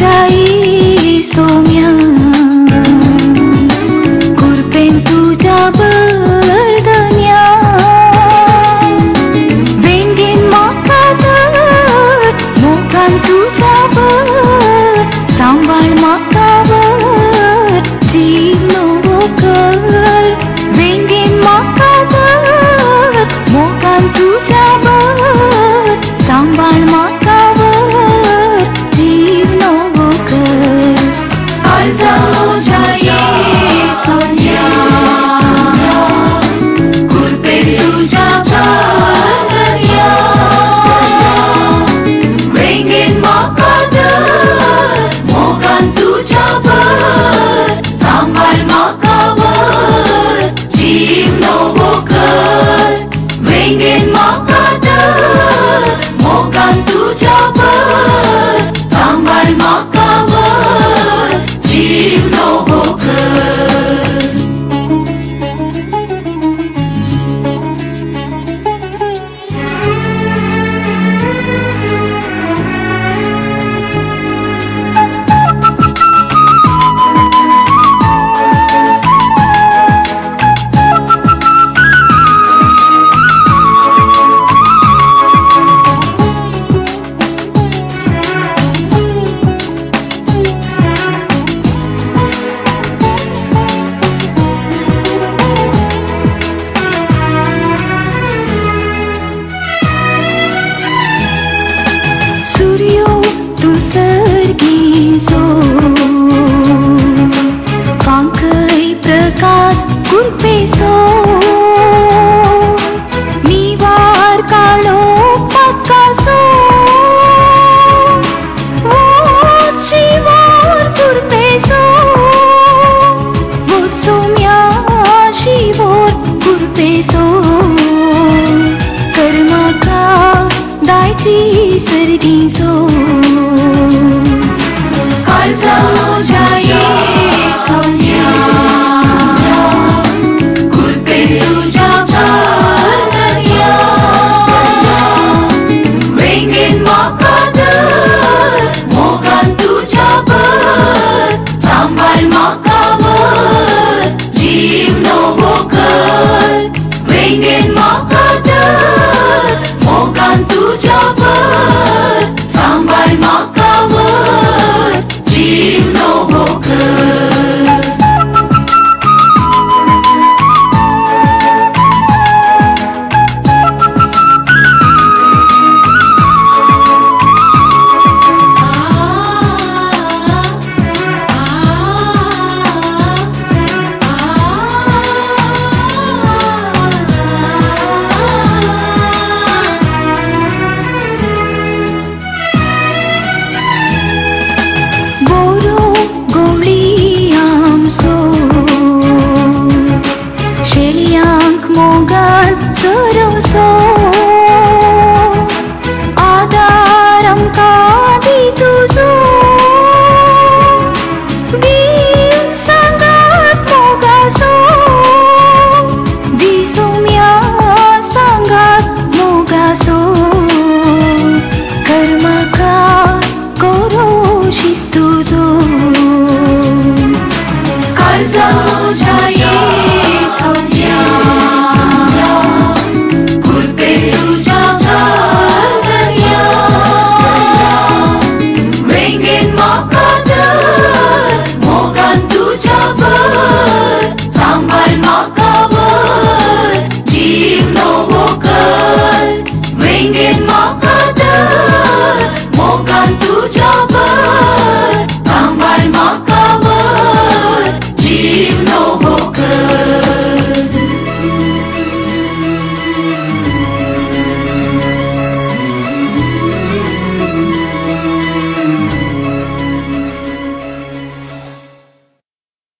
سو مرپین تجا گر دنیا بیگین ماتا گر مکل تجا باواڑ ماتا بینک پی سو کرم کا دائ سردی سو اچھا شیست زو